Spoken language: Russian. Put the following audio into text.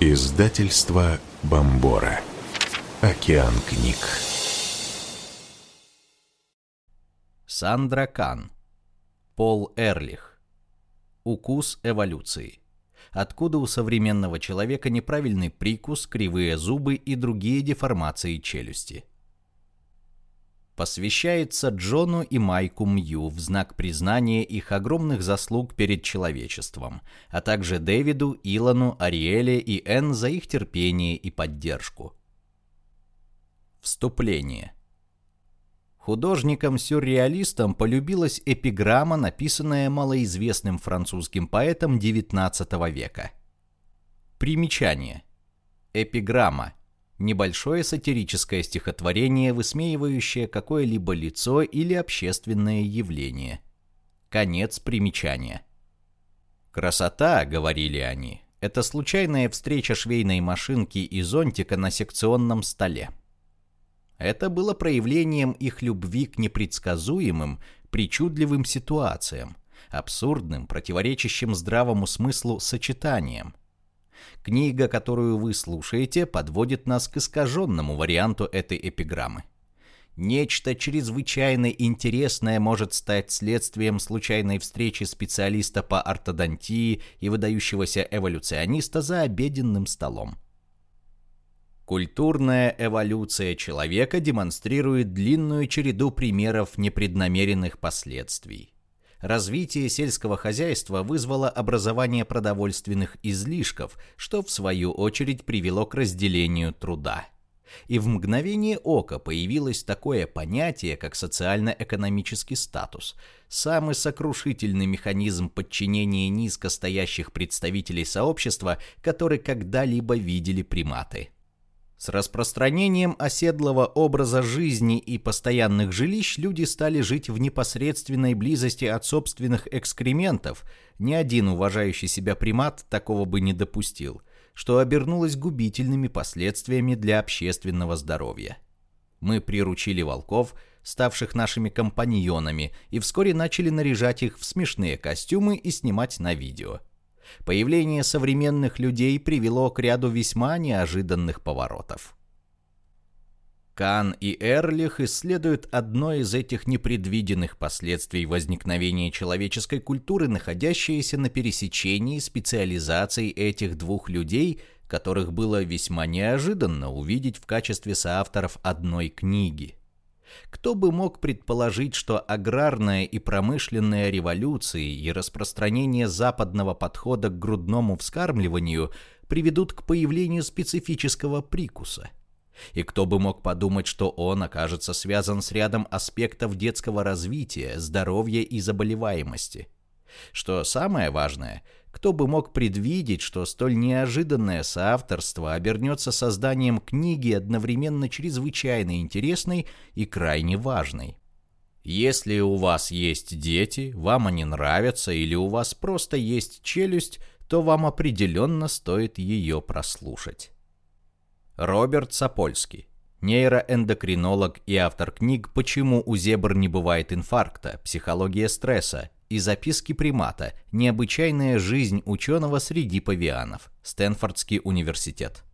Издательство Бомбора. Океан книг. Сандра Кан. Пол Эрлих. Укус эволюции. Откуда у современного человека неправильный прикус, кривые зубы и другие деформации челюсти. Посвящается Джону и Майку Мью в знак признания их огромных заслуг перед человечеством, а также Дэвиду, Илону, Ариэле и Энн за их терпение и поддержку. Вступление. Художникам-сюрреалистам полюбилась эпиграмма, написанная малоизвестным французским поэтом XIX века. Примечание. Эпиграмма. Небольшое сатирическое стихотворение, высмеивающее какое-либо лицо или общественное явление. Конец примечания. «Красота», — говорили они, — это случайная встреча швейной машинки и зонтика на секционном столе. Это было проявлением их любви к непредсказуемым, причудливым ситуациям, абсурдным, противоречащим здравому смыслу сочетаниям. Книга, которую вы слушаете, подводит нас к искаженному варианту этой эпиграммы. Нечто чрезвычайно интересное может стать следствием случайной встречи специалиста по ортодонтии и выдающегося эволюциониста за обеденным столом. Культурная эволюция человека демонстрирует длинную череду примеров непреднамеренных последствий. Развитие сельского хозяйства вызвало образование продовольственных излишков, что в свою очередь привело к разделению труда. И в мгновение ока появилось такое понятие, как социально-экономический статус, самый сокрушительный механизм подчинения низкостоящих представителей сообщества, который когда-либо видели приматы. С распространением оседлого образа жизни и постоянных жилищ люди стали жить в непосредственной близости от собственных экскрементов. Ни один уважающий себя примат такого бы не допустил, что обернулось губительными последствиями для общественного здоровья. Мы приручили волков, ставших нашими компаньонами, и вскоре начали наряжать их в смешные костюмы и снимать на видео – Появление современных людей привело к ряду весьма неожиданных поворотов. Кан и Эрлих исследуют одно из этих непредвиденных последствий возникновения человеческой культуры, находящееся на пересечении специализаций этих двух людей, которых было весьма неожиданно увидеть в качестве соавторов одной книги. Кто бы мог предположить, что аграрная и промышленная революции и распространение западного подхода к грудному вскармливанию приведут к появлению специфического прикуса? И кто бы мог подумать, что он окажется связан с рядом аспектов детского развития, здоровья и заболеваемости? Что самое важное, кто бы мог предвидеть, что столь неожиданное соавторство обернется созданием книги одновременно чрезвычайно интересной и крайне важной? Если у вас есть дети, вам они нравятся или у вас просто есть челюсть, то вам определенно стоит ее прослушать. Роберт Сапольский нейроэндокринолог и автор книг «Почему у зебр не бывает инфаркта», «Психология стресса» и записки примата «Необычайная жизнь ученого среди павианов», Стэнфордский университет.